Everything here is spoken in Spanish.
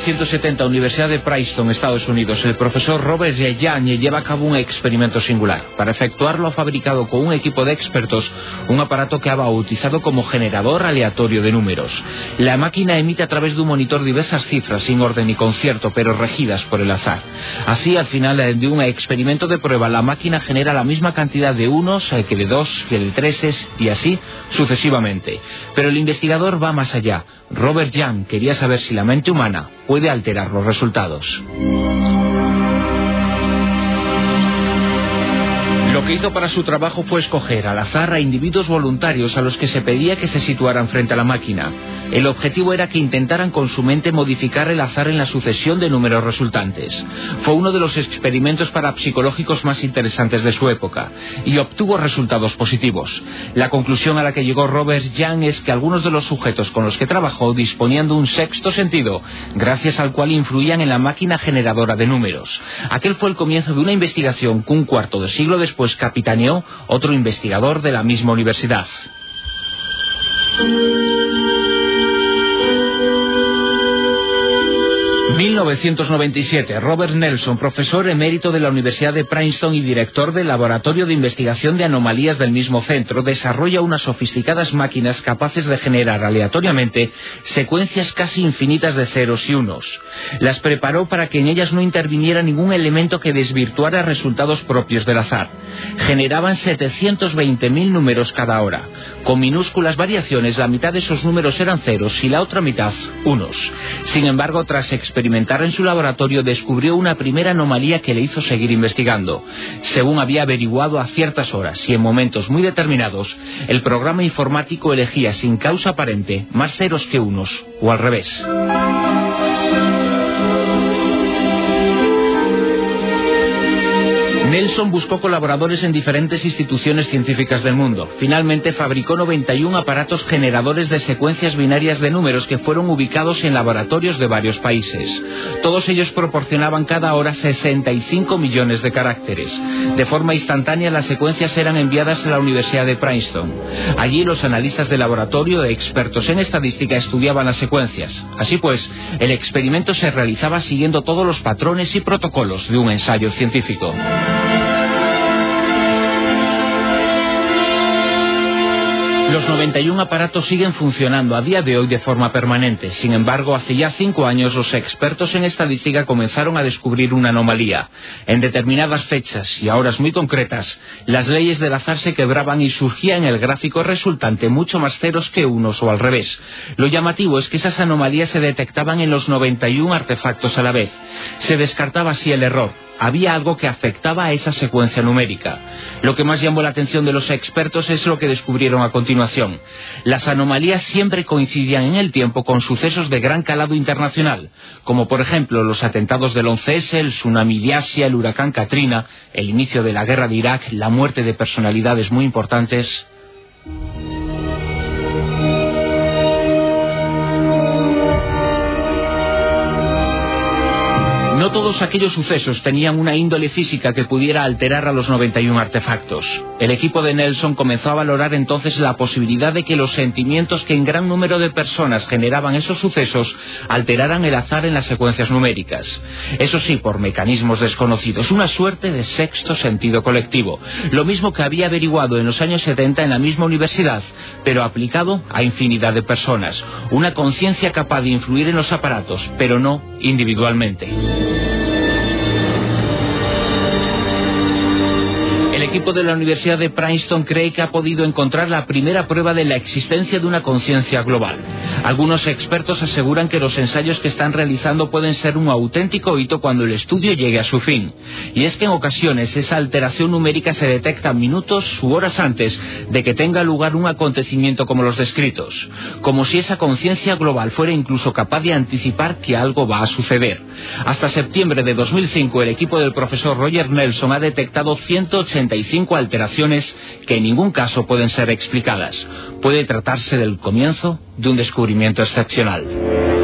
1970, Universidad de Princeton, Estados Unidos, el profesor Robert Young lleva a cabo un experimento singular. Para efectuarlo ha fabricado con un equipo de expertos un aparato que ha bautizado como generador aleatorio de números. La máquina emite a través de un monitor diversas cifras sin orden ni concierto, pero regidas por el azar. Así, al final de un experimento de prueba, la máquina genera la misma cantidad de unos eh, que de dos, que de treses y así sucesivamente. Pero el investigador va más allá. Robert Young quería saber si la mente humana alterar los resultados. Lo que hizo para su trabajo fue escoger al azar a individuos voluntarios a los que se pedía que se situaran frente a la máquina. El objetivo era que intentaran con su mente modificar el azar en la sucesión de números resultantes. Fue uno de los experimentos parapsicológicos más interesantes de su época y obtuvo resultados positivos. La conclusión a la que llegó Robert Young es que algunos de los sujetos con los que trabajó disponían de un sexto sentido, gracias al cual influían en la máquina generadora de números. Aquel fue el comienzo de una investigación que un cuarto de siglo después capitaneó otro investigador de la misma universidad. 1997, Robert Nelson, profesor emérito de la Universidad de Princeton y director del Laboratorio de Investigación de Anomalías del mismo centro, desarrolla unas sofisticadas máquinas capaces de generar aleatoriamente secuencias casi infinitas de ceros y unos. Las preparó para que en ellas no interviniera ningún elemento que desvirtuara resultados propios del azar. Generaban 720.000 números cada hora. Con minúsculas variaciones, la mitad de esos números eran ceros y la otra mitad unos. Sin embargo, tras experimentar en su laboratorio, descubrió una primera anomalía que le hizo seguir investigando. Según había averiguado a ciertas horas y en momentos muy determinados, el programa informático elegía sin causa aparente más ceros que unos, o al revés. Buscó colaboradores en diferentes instituciones científicas del mundo. Finalmente fabricó 91 aparatos generadores de secuencias binarias de números que fueron ubicados en laboratorios de varios países. Todos ellos proporcionaban cada hora 65 millones de caracteres. De forma instantánea las secuencias eran enviadas a la Universidad de Princeton. Allí los analistas de laboratorio expertos en estadística estudiaban las secuencias. Así pues, el experimento se realizaba siguiendo todos los patrones y protocolos de un ensayo científico. Los 91 aparatos siguen funcionando a día de hoy de forma permanente. Sin embargo, hace ya cinco años los expertos en estadística comenzaron a descubrir una anomalía. En determinadas fechas y a horas muy concretas, las leyes del azar se quebraban y surgía en el gráfico resultante mucho más ceros que unos o al revés. Lo llamativo es que esas anomalías se detectaban en los 91 artefactos a la vez. Se descartaba así el error había algo que afectaba a esa secuencia numérica. Lo que más llamó la atención de los expertos es lo que descubrieron a continuación. Las anomalías siempre coincidían en el tiempo con sucesos de gran calado internacional, como por ejemplo los atentados del 11S, el tsunami de Asia, el huracán Katrina, el inicio de la guerra de Irak, la muerte de personalidades muy importantes. No todos aquellos sucesos tenían una índole física que pudiera alterar a los 91 artefactos. El equipo de Nelson comenzó a valorar entonces la posibilidad de que los sentimientos que en gran número de personas generaban esos sucesos alteraran el azar en las secuencias numéricas. Eso sí, por mecanismos desconocidos, una suerte de sexto sentido colectivo. Lo mismo que había averiguado en los años 70 en la misma universidad, pero aplicado a infinidad de personas. Una conciencia capaz de influir en los aparatos, pero no individualmente. Equipo de la Universidad de Princeton cree que ha podido encontrar la primera prueba de la existencia de una conciencia global. Algunos expertos aseguran que los ensayos que están realizando pueden ser un auténtico hito cuando el estudio llegue a su fin. Y es que en ocasiones esa alteración numérica se detecta minutos u horas antes de que tenga lugar un acontecimiento como los descritos, como si esa conciencia global fuera incluso capaz de anticipar que algo va a suceder. Hasta septiembre de 2005 el equipo del profesor Roger Nelson ha detectado 180 cinco alteraciones que en ningún caso pueden ser explicadas. Puede tratarse del comienzo de un descubrimiento excepcional.